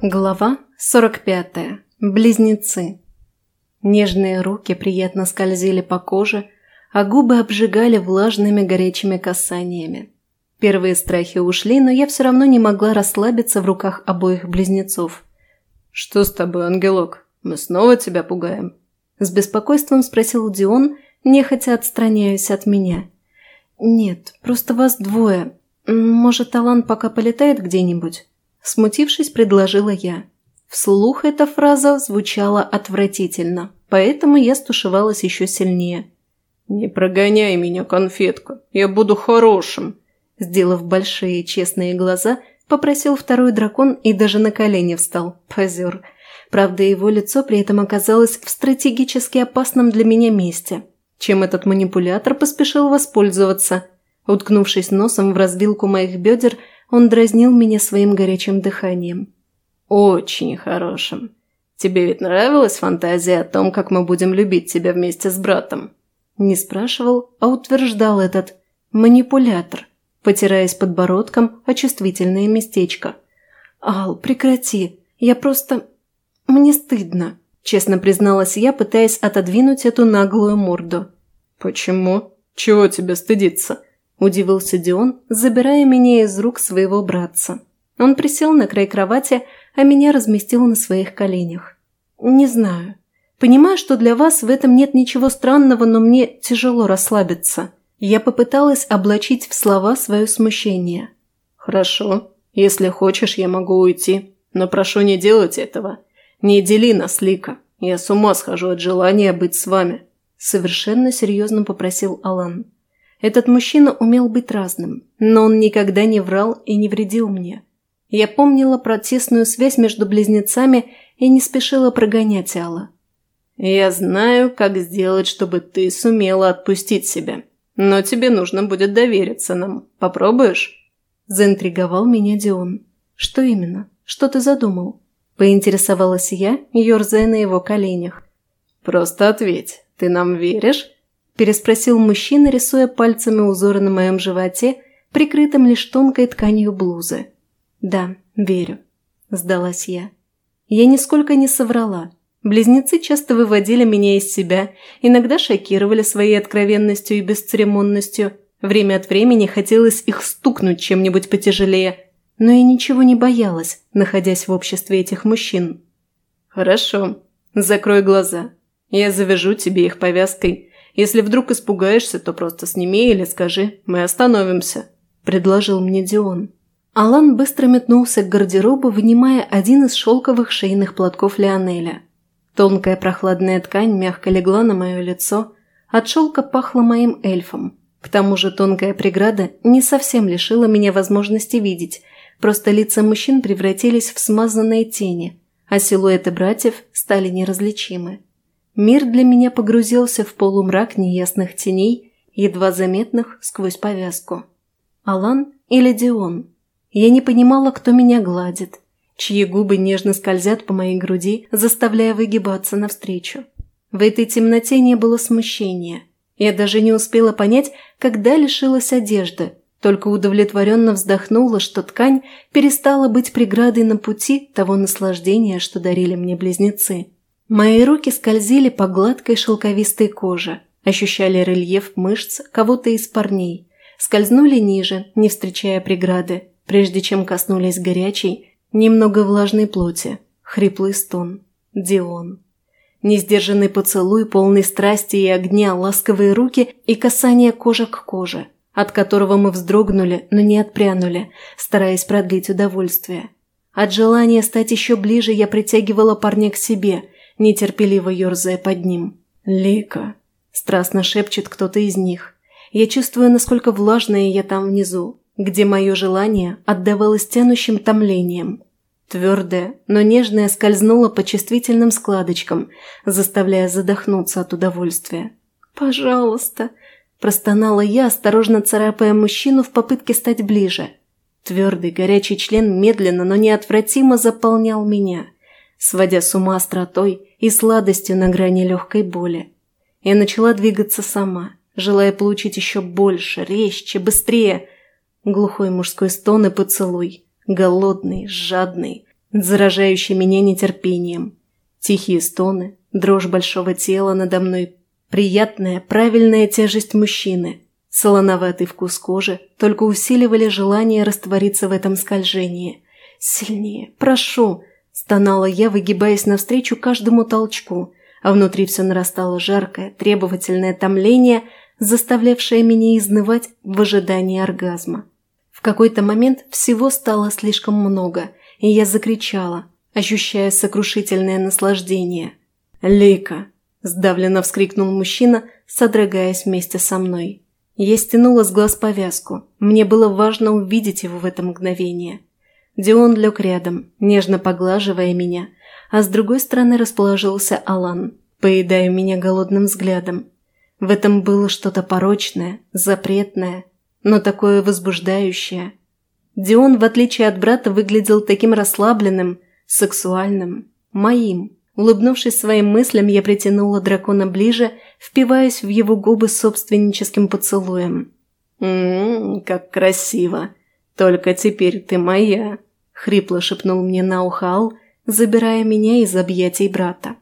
Глава 45. Близнецы. Нежные руки приятно скользили по коже, а губы обжигали влажными горячими касаниями. Первые страхи ушли, но я все равно не могла расслабиться в руках обоих близнецов. «Что с тобой, ангелок? Мы снова тебя пугаем?» С беспокойством спросил Дион, нехотя отстраняясь от меня. «Нет, просто вас двое. Может, Алан пока полетает где-нибудь?» Смутившись, предложила я. Вслух эта фраза звучала отвратительно, поэтому я стушевалась еще сильнее. «Не прогоняй меня, конфетка, я буду хорошим!» Сделав большие честные глаза, попросил второй дракон и даже на колени встал. Позер. Правда, его лицо при этом оказалось в стратегически опасном для меня месте. Чем этот манипулятор поспешил воспользоваться? Уткнувшись носом в развилку моих бедер, он дразнил меня своим горячим дыханием. «Очень хорошим. Тебе ведь нравилась фантазия о том, как мы будем любить тебя вместе с братом?» Не спрашивал, а утверждал этот манипулятор, потираясь подбородком о чувствительное местечко. «Ал, прекрати, я просто... мне стыдно», честно призналась я, пытаясь отодвинуть эту наглую морду. «Почему? Чего тебе стыдиться?» – удивился Дион, забирая меня из рук своего братца. Он присел на край кровати, а меня разместил на своих коленях. «Не знаю. Понимаю, что для вас в этом нет ничего странного, но мне тяжело расслабиться». Я попыталась облачить в слова свое смущение. «Хорошо. Если хочешь, я могу уйти. Но прошу не делать этого. Не дели нас, Лика. Я с ума схожу от желания быть с вами», – совершенно серьезно попросил Алан. Этот мужчина умел быть разным, но он никогда не врал и не вредил мне. Я помнила про тесную связь между близнецами и не спешила прогонять Алла. «Я знаю, как сделать, чтобы ты сумела отпустить себя. Но тебе нужно будет довериться нам. Попробуешь?» Заинтриговал меня Дион. «Что именно? Что ты задумал?» Поинтересовалась я, ерзая на его коленях. «Просто ответь. Ты нам веришь?» Переспросил мужчина, рисуя пальцами узоры на моем животе, прикрытым лишь тонкой тканью блузы. «Да, верю», – сдалась я. Я нисколько не соврала. Близнецы часто выводили меня из себя, иногда шокировали своей откровенностью и бесцеремонностью. Время от времени хотелось их стукнуть чем-нибудь потяжелее, но я ничего не боялась, находясь в обществе этих мужчин. «Хорошо, закрой глаза. Я завяжу тебе их повязкой если вдруг испугаешься, то просто сними или скажи, мы остановимся», – предложил мне Дион. Алан быстро метнулся к гардеробу, вынимая один из шелковых шейных платков Лионеля. Тонкая прохладная ткань мягко легла на мое лицо, от шелка пахло моим эльфом. К тому же тонкая преграда не совсем лишила меня возможности видеть, просто лица мужчин превратились в смазанные тени, а силуэты братьев стали неразличимы. Мир для меня погрузился в полумрак неясных теней, едва заметных сквозь повязку. Алан или Дион? Я не понимала, кто меня гладит, чьи губы нежно скользят по моей груди, заставляя выгибаться навстречу. В этой темноте не было смущения. Я даже не успела понять, когда лишилась одежды, только удовлетворенно вздохнула, что ткань перестала быть преградой на пути того наслаждения, что дарили мне близнецы. Мои руки скользили по гладкой шелковистой коже, ощущали рельеф мышц кого-то из парней, скользнули ниже, не встречая преграды, прежде чем коснулись горячей, немного влажной плоти, хриплый стон. Дион. Несдержанный поцелуй, полный страсти и огня, ласковые руки и касание кожи к коже, от которого мы вздрогнули, но не отпрянули, стараясь продлить удовольствие. От желания стать еще ближе я притягивала парня к себе – нетерпеливо ерзая под ним. «Лика!» – страстно шепчет кто-то из них. Я чувствую, насколько влажная я там внизу, где мое желание отдавалось тянущим томлением. Твердое, но нежное скользнуло по чувствительным складочкам, заставляя задохнуться от удовольствия. «Пожалуйста!» – простонала я, осторожно царапая мужчину в попытке стать ближе. Твердый, горячий член медленно, но неотвратимо заполнял меня – сводя с ума остротой и сладостью на грани легкой боли. Я начала двигаться сама, желая получить еще больше, резче, быстрее. Глухой мужской стон и поцелуй, голодный, жадный, заражающий меня нетерпением. Тихие стоны, дрожь большого тела надо мной, приятная, правильная тяжесть мужчины, солоноватый вкус кожи только усиливали желание раствориться в этом скольжении. «Сильнее, прошу!» – стонала я, выгибаясь навстречу каждому толчку, а внутри все нарастало жаркое, требовательное томление, заставлявшее меня изнывать в ожидании оргазма. В какой-то момент всего стало слишком много, и я закричала, ощущая сокрушительное наслаждение. «Лика!» – сдавленно вскрикнул мужчина, содрогаясь вместе со мной. Я стянула с глаз повязку. Мне было важно увидеть его в это мгновение. Дион лег рядом, нежно поглаживая меня, а с другой стороны расположился Алан, поедая меня голодным взглядом. В этом было что-то порочное, запретное, но такое возбуждающее. Дион, в отличие от брата, выглядел таким расслабленным, сексуальным, моим. Улыбнувшись своим мыслям, я притянула дракона ближе, впиваясь в его губы собственническим поцелуем. «Ммм, как красиво! Только теперь ты моя!» – хрипло шепнул мне на ухо Ал, забирая меня из объятий брата.